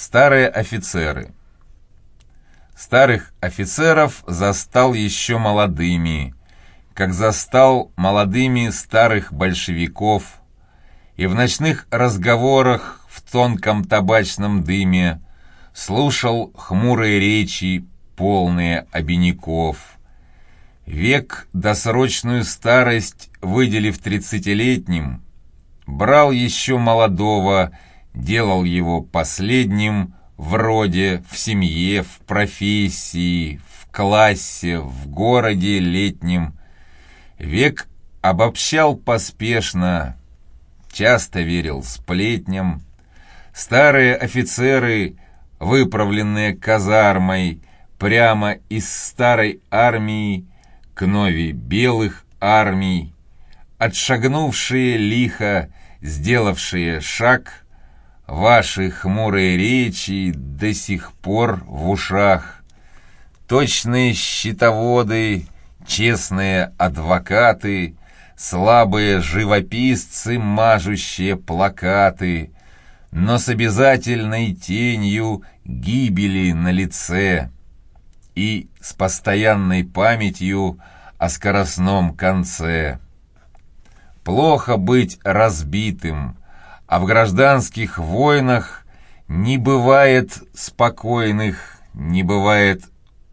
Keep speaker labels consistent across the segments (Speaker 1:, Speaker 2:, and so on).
Speaker 1: Старые офицеры. Старых офицеров застал еще молодыми, как застал молодыми старых большевиков, и в ночных разговорах в тонком табачном дыме слушал хмурые речи, полные обиняков. Век досрочную старость, выделив тридцатилетним, брал еще молодого, делал его последним в роде, в семье, в профессии, в классе, в городе летнем. Век обобщал поспешно, часто верил сплетням. Старые офицеры, выправленные казармой, прямо из старой армии к нови белых армий, отшагнувшие лихо, сделавшие шаг, ваши хмурые речи до сих пор в ушах. Точные счетоводы, честные адвокаты, слабые живописцы, мажущие плакаты, но с обязательной тенью гибели на лице и с постоянной памятью о скоростном конце. Плохо быть разбитым, а в гражданских войнах не бывает спокойных, не бывает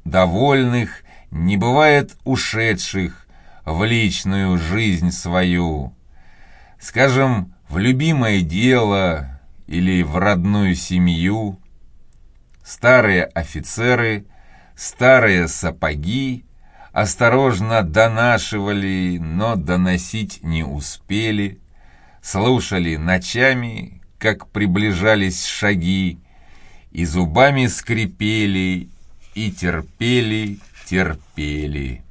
Speaker 1: довольных, не бывает ушедших в личную жизнь свою. Скажем, в любимое дело или в родную семью. Старые офицеры, старые сапоги, осторожно донашивали, но доносить не успели, слушали ночами, как приближались шаги, и зубами скрипели, и терпели, терпели.